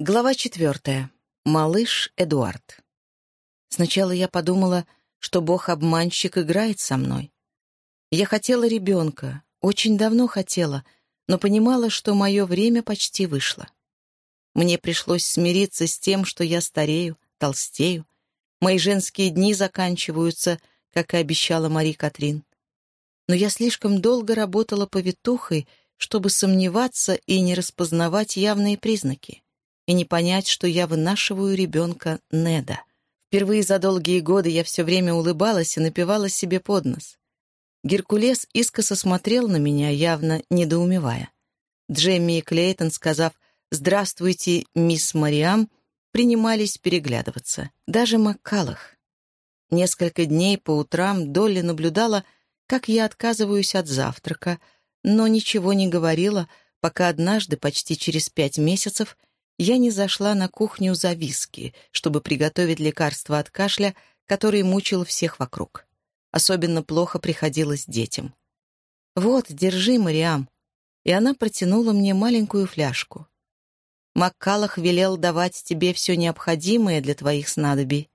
Глава четвертая. Малыш Эдуард. Сначала я подумала, что бог-обманщик играет со мной. Я хотела ребенка, очень давно хотела, но понимала, что мое время почти вышло. Мне пришлось смириться с тем, что я старею, толстею. Мои женские дни заканчиваются, как и обещала Мари Катрин. Но я слишком долго работала повитухой, чтобы сомневаться и не распознавать явные признаки и не понять, что я вынашиваю ребенка Неда. Впервые за долгие годы я все время улыбалась и напивала себе под нос. Геркулес искоса смотрел на меня, явно недоумевая. Джемми и Клейтон, сказав «Здравствуйте, мисс Мариам», принимались переглядываться. Даже Маккалах. Несколько дней по утрам Долли наблюдала, как я отказываюсь от завтрака, но ничего не говорила, пока однажды, почти через пять месяцев, я не зашла на кухню за виски, чтобы приготовить лекарство от кашля, который мучил всех вокруг. Особенно плохо приходилось детям. «Вот, держи, Мариам». И она протянула мне маленькую фляжку. Маккалах велел давать тебе все необходимое для твоих снадобий.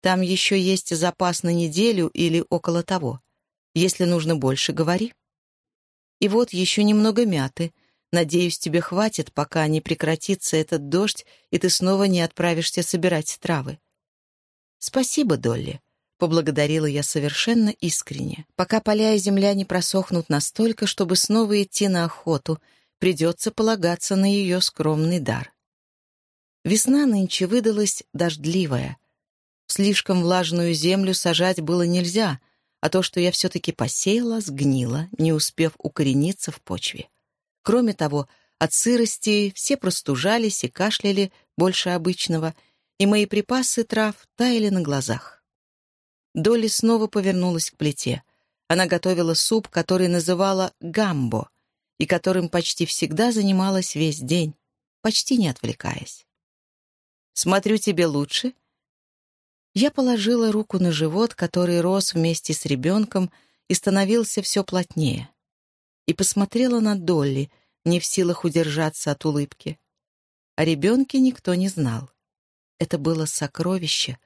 Там еще есть запас на неделю или около того. Если нужно больше, говори. И вот еще немного мяты — Надеюсь, тебе хватит, пока не прекратится этот дождь, и ты снова не отправишься собирать травы. Спасибо, Долли. Поблагодарила я совершенно искренне. Пока поля и земля не просохнут настолько, чтобы снова идти на охоту, придется полагаться на ее скромный дар. Весна нынче выдалась дождливая. Слишком влажную землю сажать было нельзя, а то, что я все-таки посеяла, сгнило, не успев укорениться в почве. Кроме того, от сырости все простужались и кашляли больше обычного, и мои припасы трав таяли на глазах. Долли снова повернулась к плите. Она готовила суп, который называла гамбо, и которым почти всегда занималась весь день, почти не отвлекаясь. «Смотрю, тебе лучше?» Я положила руку на живот, который рос вместе с ребенком и становился все плотнее и посмотрела на Долли, не в силах удержаться от улыбки. О ребенке никто не знал. Это было сокровище,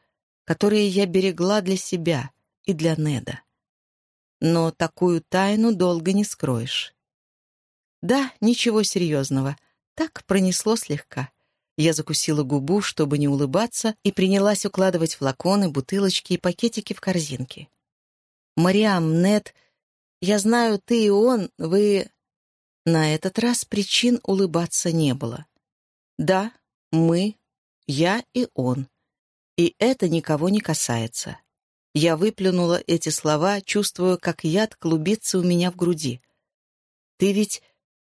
которое я берегла для себя и для Неда. Но такую тайну долго не скроешь. Да, ничего серьезного. Так пронесло слегка. Я закусила губу, чтобы не улыбаться, и принялась укладывать флаконы, бутылочки и пакетики в корзинки. Мариам, Нед я знаю, ты и он, вы...» На этот раз причин улыбаться не было. «Да, мы, я и он. И это никого не касается». Я выплюнула эти слова, чувствуя, как яд клубится у меня в груди. «Ты ведь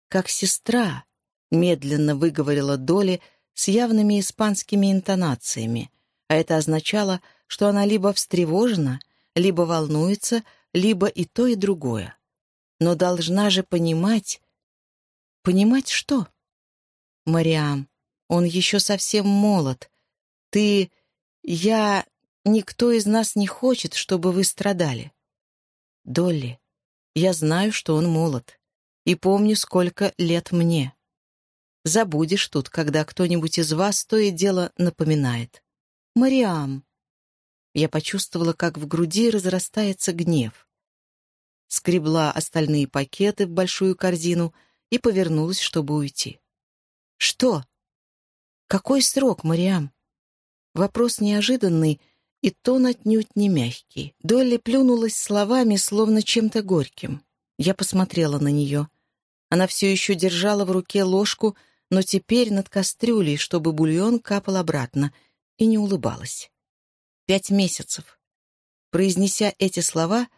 как сестра», — медленно выговорила Доли с явными испанскими интонациями, а это означало, что она либо встревожена, либо волнуется, либо и то, и другое. Но должна же понимать... Понимать что? Мариам, он еще совсем молод. Ты... Я... Никто из нас не хочет, чтобы вы страдали. Долли, я знаю, что он молод. И помню, сколько лет мне. Забудешь тут, когда кто-нибудь из вас то и дело напоминает. Мариам. Я почувствовала, как в груди разрастается гнев скребла остальные пакеты в большую корзину и повернулась, чтобы уйти. «Что? Какой срок, Мариам?» Вопрос неожиданный и тон отнюдь не мягкий. Долли плюнулась словами, словно чем-то горьким. Я посмотрела на нее. Она все еще держала в руке ложку, но теперь над кастрюлей, чтобы бульон капал обратно, и не улыбалась. Пять месяцев. Произнеся эти слова —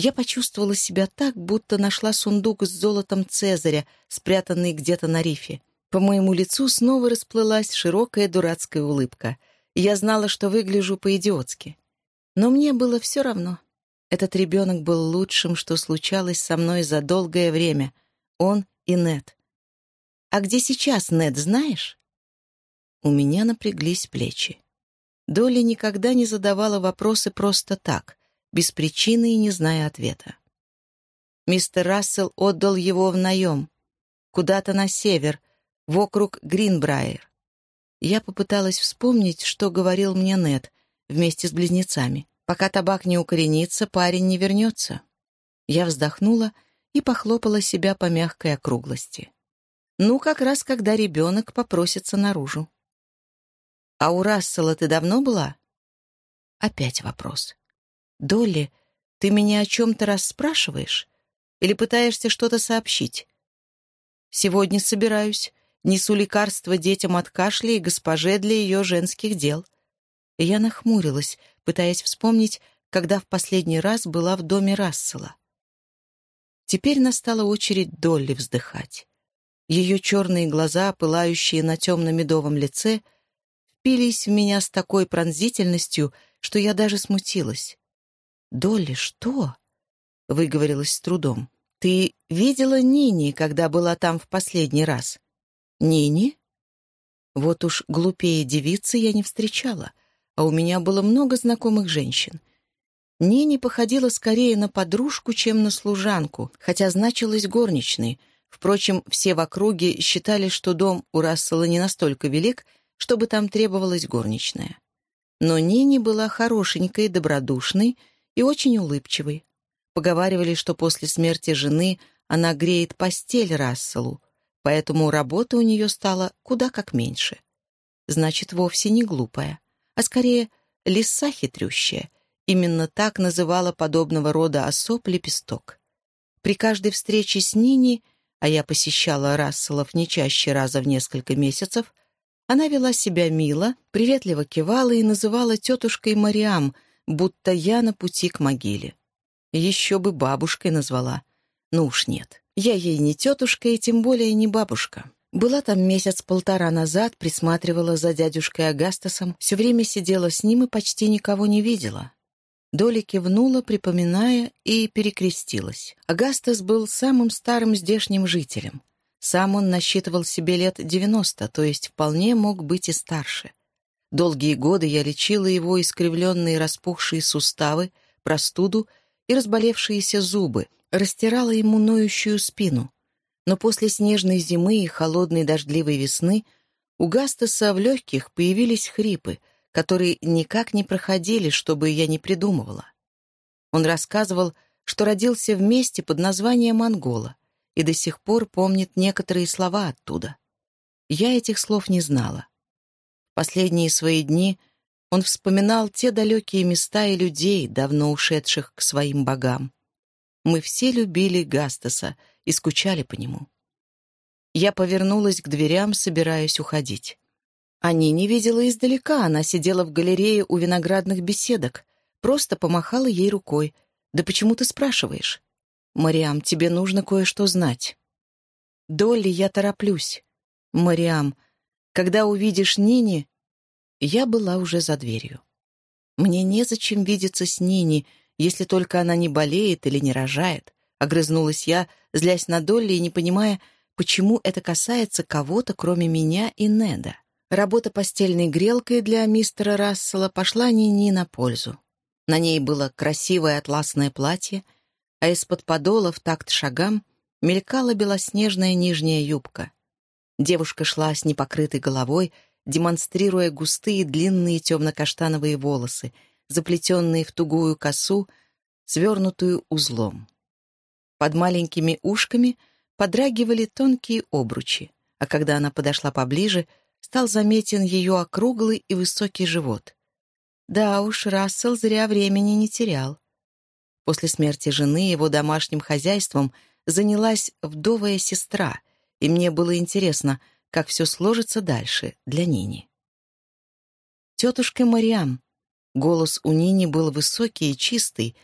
я почувствовала себя так, будто нашла сундук с золотом Цезаря, спрятанный где-то на рифе. По моему лицу снова расплылась широкая дурацкая улыбка. Я знала, что выгляжу по-идиотски. Но мне было все равно. Этот ребенок был лучшим, что случалось со мной за долгое время. Он и Нед. «А где сейчас Нед, знаешь?» У меня напряглись плечи. Долли никогда не задавала вопросы просто так без причины и не зная ответа. Мистер Рассел отдал его в наем, куда-то на север, в округ Гринбрайер. Я попыталась вспомнить, что говорил мне Нед вместе с близнецами. Пока табак не укоренится, парень не вернется. Я вздохнула и похлопала себя по мягкой округлости. Ну, как раз когда ребенок попросится наружу. «А у Рассела ты давно была?» Опять вопрос. «Долли, ты меня о чем-то расспрашиваешь? Или пытаешься что-то сообщить?» «Сегодня собираюсь. Несу лекарства детям от кашля и госпоже для ее женских дел». Я нахмурилась, пытаясь вспомнить, когда в последний раз была в доме Рассела. Теперь настала очередь Долли вздыхать. Ее черные глаза, пылающие на темно-медовом лице, впились в меня с такой пронзительностью, что я даже смутилась. «Долли, что?» — выговорилась с трудом. «Ты видела Нини, когда была там в последний раз?» «Нини?» Вот уж глупее девицы я не встречала, а у меня было много знакомых женщин. Нини походила скорее на подружку, чем на служанку, хотя значилась горничной. Впрочем, все в округе считали, что дом у Рассела не настолько велик, чтобы там требовалась горничная. Но Нини была хорошенькой, добродушной и очень улыбчивой. Поговаривали, что после смерти жены она греет постель Расселу, поэтому работа у нее стала куда как меньше. Значит, вовсе не глупая, а скорее лиса хитрющая. Именно так называла подобного рода особ лепесток. При каждой встрече с Нини, а я посещала Расселов не чаще раза в несколько месяцев, она вела себя мило, приветливо кивала и называла тетушкой Мариам — будто я на пути к могиле. Еще бы бабушкой назвала. Ну уж нет. Я ей не тетушка и тем более не бабушка. Была там месяц-полтора назад, присматривала за дядюшкой Агастасом, все время сидела с ним и почти никого не видела. Доля кивнула, припоминая, и перекрестилась. Агастас был самым старым здешним жителем. Сам он насчитывал себе лет девяносто, то есть вполне мог быть и старше. Долгие годы я лечила его искривленные распухшие суставы, простуду и разболевшиеся зубы, растирала ему ноющую спину. Но после снежной зимы и холодной дождливой весны у Гастаса в легких появились хрипы, которые никак не проходили, чтобы я не придумывала. Он рассказывал, что родился в месте под названием Ангола и до сих пор помнит некоторые слова оттуда. Я этих слов не знала. Последние свои дни он вспоминал те далекие места и людей, давно ушедших к своим богам. Мы все любили Гастаса и скучали по нему. Я повернулась к дверям, собираясь уходить. Они не видела издалека, она сидела в галерее у виноградных беседок, просто помахала ей рукой. «Да почему ты спрашиваешь?» «Мариам, тебе нужно кое-что знать». «Долли, я тороплюсь». «Мариам, когда увидишь Нини, я была уже за дверью. Мне незачем видеться с Нини, если только она не болеет или не рожает. Огрызнулась я, злясь на Долли и не понимая, почему это касается кого-то, кроме меня и Неда. Работа постельной грелкой для мистера Рассела пошла Нини на пользу. На ней было красивое атласное платье, а из-под подола в такт шагам мелькала белоснежная нижняя юбка. Девушка шла с непокрытой головой, демонстрируя густые длинные темно-каштановые волосы, заплетенные в тугую косу, свернутую узлом. Под маленькими ушками подрагивали тонкие обручи, а когда она подошла поближе, стал заметен ее округлый и высокий живот. Да уж, Рассел зря времени не терял. После смерти жены его домашним хозяйством занялась вдовая сестра, и мне было интересно — как все сложится дальше для Нини. «Тетушка Мариам». Голос у Нини был высокий и чистый,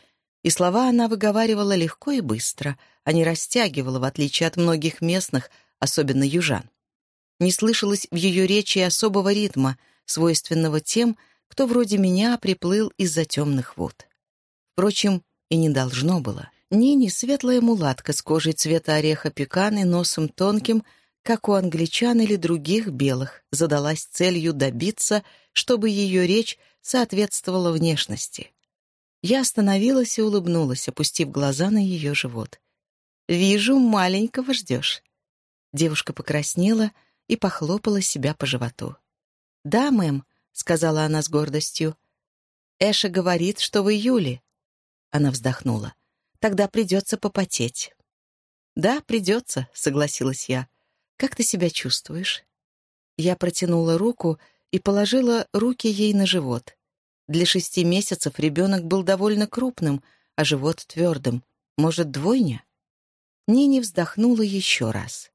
и слова она выговаривала легко и быстро, а не растягивала, в отличие от многих местных, особенно южан. Не слышалось в ее речи особого ритма, свойственного тем, кто вроде меня приплыл из-за темных вод. Впрочем, и не должно было. Нини — светлая мулатка с кожей цвета ореха пекан и носом тонким, как у англичан или других белых, задалась целью добиться, чтобы ее речь соответствовала внешности. Я остановилась и улыбнулась, опустив глаза на ее живот. «Вижу, маленького ждешь». Девушка покраснела и похлопала себя по животу. «Да, мэм», — сказала она с гордостью. «Эша говорит, что в июле». Она вздохнула. «Тогда придется попотеть». «Да, придется», — согласилась я. «Как ты себя чувствуешь?» Я протянула руку и положила руки ей на живот. Для шести месяцев ребенок был довольно крупным, а живот твердым. Может, двойня? Нини вздохнула еще раз.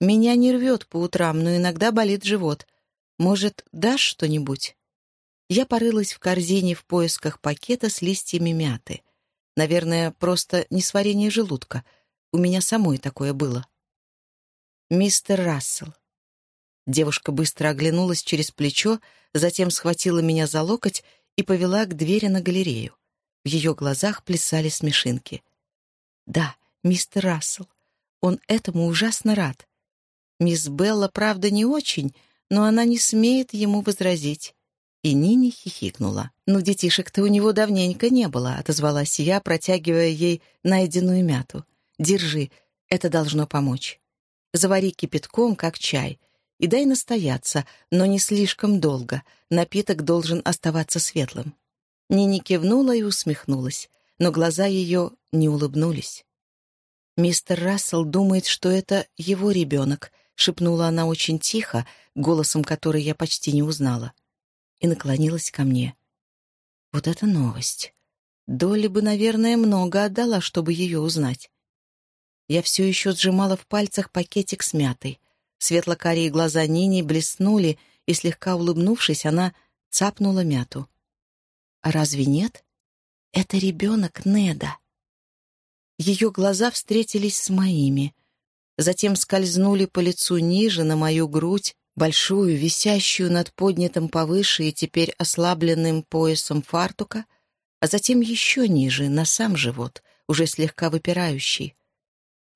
«Меня не рвет по утрам, но иногда болит живот. Может, дашь что-нибудь?» Я порылась в корзине в поисках пакета с листьями мяты. Наверное, просто несварение желудка. У меня самой такое было. «Мистер Рассел». Девушка быстро оглянулась через плечо, затем схватила меня за локоть и повела к двери на галерею. В ее глазах плясали смешинки. «Да, мистер Рассел, он этому ужасно рад. Мисс Белла, правда, не очень, но она не смеет ему возразить». И Нини хихикнула. «Ну, детишек-то у него давненько не было», — отозвалась я, протягивая ей найденную мяту. «Держи, это должно помочь. Завари кипятком, как чай, и дай настояться, но не слишком долго. Напиток должен оставаться светлым». Нини кивнула и усмехнулась, но глаза ее не улыбнулись. «Мистер Рассел думает, что это его ребенок», — шепнула она очень тихо, голосом который я почти не узнала, и наклонилась ко мне. «Вот это новость. Долли бы, наверное, много отдала, чтобы ее узнать». Я все еще сжимала в пальцах пакетик с мятой. Светло-карие глаза Нини блеснули, и, слегка улыбнувшись, она цапнула мяту. «А разве нет? Это ребенок Неда». Ее глаза встретились с моими, затем скользнули по лицу ниже, на мою грудь, большую, висящую над поднятым повыше и теперь ослабленным поясом фартука, а затем еще ниже, на сам живот, уже слегка выпирающий.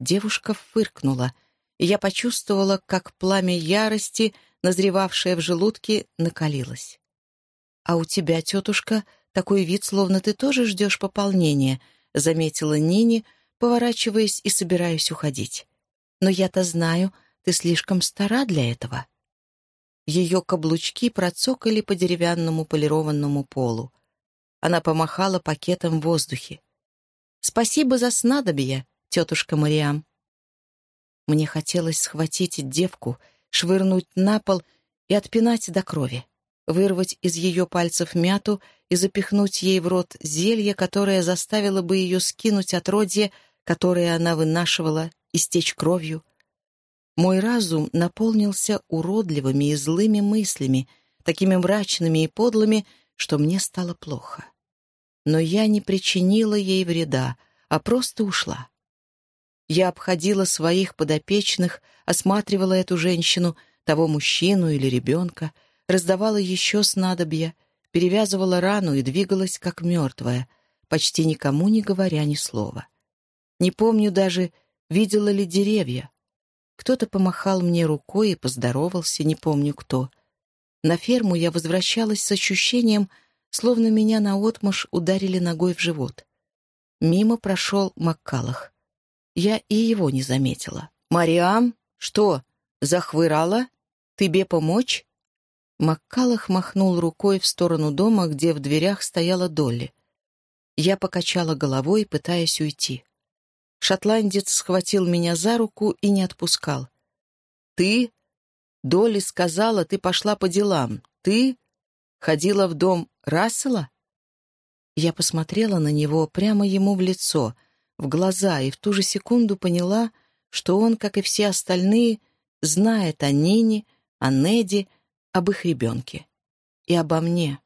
Девушка фыркнула, и я почувствовала, как пламя ярости, назревавшее в желудке, накалилось. «А у тебя, тетушка, такой вид, словно ты тоже ждешь пополнения», — заметила Нини, поворачиваясь и собираясь уходить. «Но я-то знаю, ты слишком стара для этого». Ее каблучки процокали по деревянному полированному полу. Она помахала пакетом в воздухе. «Спасибо за снадобье, тетушка Мариам». Мне хотелось схватить девку, швырнуть на пол и отпинать до крови вырвать из ее пальцев мяту и запихнуть ей в рот зелье, которое заставило бы ее скинуть отродье, которое она вынашивала, истечь кровью. Мой разум наполнился уродливыми и злыми мыслями, такими мрачными и подлыми, что мне стало плохо. Но я не причинила ей вреда, а просто ушла. Я обходила своих подопечных, осматривала эту женщину, того мужчину или ребенка, раздавала еще снадобья, перевязывала рану и двигалась как мертвая, почти никому не говоря ни слова. Не помню даже, видела ли деревья. Кто-то помахал мне рукой и поздоровался, не помню кто. На ферму я возвращалась с ощущением, словно меня наотмашь ударили ногой в живот. Мимо прошел Маккалах. Я и его не заметила. «Мариам, что, захвырала? Тебе помочь?» Маккалах махнул рукой в сторону дома, где в дверях стояла Долли. Я покачала головой, пытаясь уйти. Шотландец схватил меня за руку и не отпускал. «Ты?» Долли сказала, ты пошла по делам. «Ты?» Ходила в дом Рассела? Я посмотрела на него прямо ему в лицо, в глаза, и в ту же секунду поняла, что он, как и все остальные, знает о Нине, о Неде, об их ребенке. И обо мне.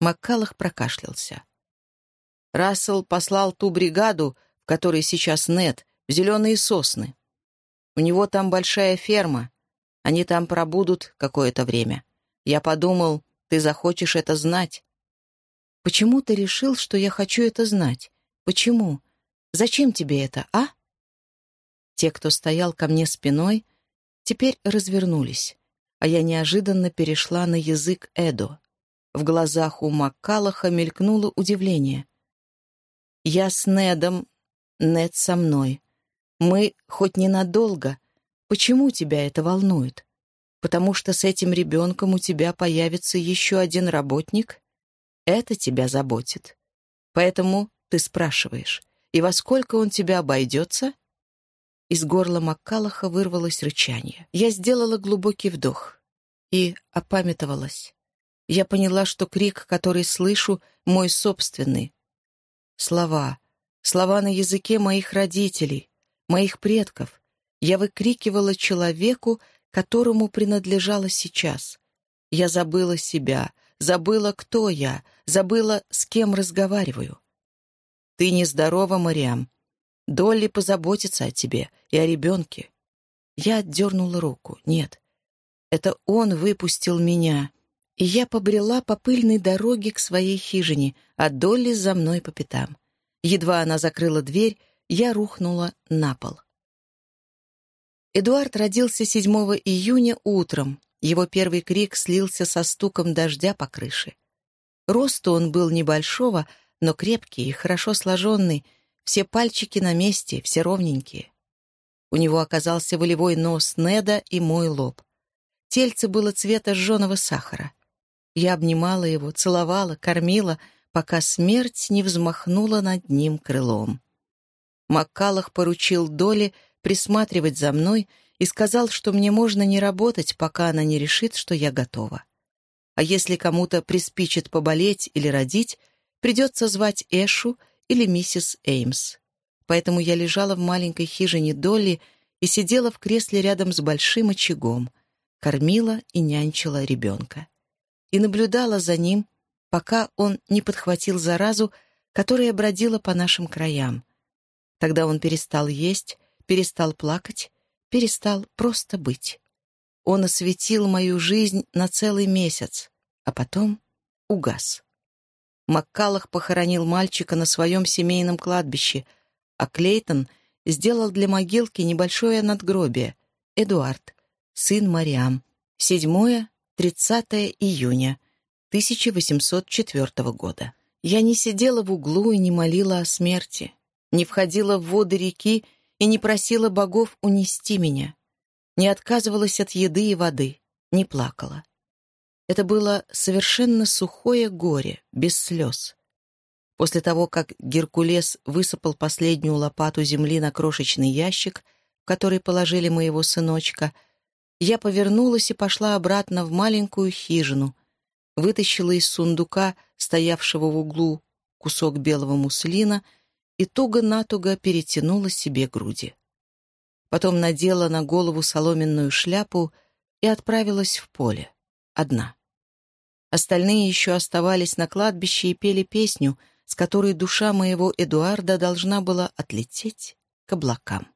Маккалах прокашлялся. Рассел послал ту бригаду, которой сейчас нет, в зеленые сосны. У него там большая ферма. Они там пробудут какое-то время. Я подумал, ты захочешь это знать. Почему ты решил, что я хочу это знать? Почему? Зачем тебе это, а? Те, кто стоял ко мне спиной, теперь развернулись а я неожиданно перешла на язык Эдо. В глазах у Маккалаха мелькнуло удивление. «Я с Недом, Нед со мной. Мы хоть ненадолго. Почему тебя это волнует?» Потому что с этим ребенком у тебя появится еще один работник? Это тебя заботит. Поэтому ты спрашиваешь, и во сколько он тебя обойдется? Из горла Маккалаха вырвалось рычание. Я сделала глубокий вдох и опамятовалась. Я поняла, что крик, который слышу, мой собственный. Слова. Слова на языке моих родителей, моих предков. Я выкрикивала человеку, которому принадлежала сейчас. Я забыла себя, забыла, кто я, забыла, с кем разговариваю. «Ты нездорова, Мариам. Долли позаботится о тебе и о ребенке». Я отдернула руку. «Нет, это он выпустил меня». И я побрела по пыльной дороге к своей хижине, а Долли за мной по пятам. Едва она закрыла дверь, я рухнула на пол. Эдуард родился 7 июня утром. Его первый крик слился со стуком дождя по крыше. Росту он был небольшого, но крепкий и хорошо сложенный, все пальчики на месте, все ровненькие. У него оказался волевой нос Неда и мой лоб. Тельце было цвета жженого сахара. Я обнимала его, целовала, кормила, пока смерть не взмахнула над ним крылом. Маккалах поручил Доле присматривать за мной и сказал, что мне можно не работать, пока она не решит, что я готова. А если кому-то приспичит поболеть или родить, придется звать Эшу или миссис Эймс. Поэтому я лежала в маленькой хижине Долли и сидела в кресле рядом с большим очагом, кормила и нянчила ребенка. И наблюдала за ним, пока он не подхватил заразу, которая бродила по нашим краям. Тогда он перестал есть, перестал плакать, перестал просто быть. Он осветил мою жизнь на целый месяц, а потом угас. Маккалах похоронил мальчика на своем семейном кладбище, а Клейтон сделал для могилки небольшое надгробие. Эдуард, сын Мариам. 7-30 июня 1804 года. Я не сидела в углу и не молила о смерти, не входила в воды реки и не просила богов унести меня, не отказывалась от еды и воды, не плакала. Это было совершенно сухое горе, без слез. После того, как Геркулес высыпал последнюю лопату земли на крошечный ящик, в который положили моего сыночка, я повернулась и пошла обратно в маленькую хижину, вытащила из сундука, стоявшего в углу, кусок белого муслина и туго-натуго перетянула себе груди. Потом надела на голову соломенную шляпу и отправилась в поле, одна. Остальные еще оставались на кладбище и пели песню, с которой душа моего Эдуарда должна была отлететь к облакам.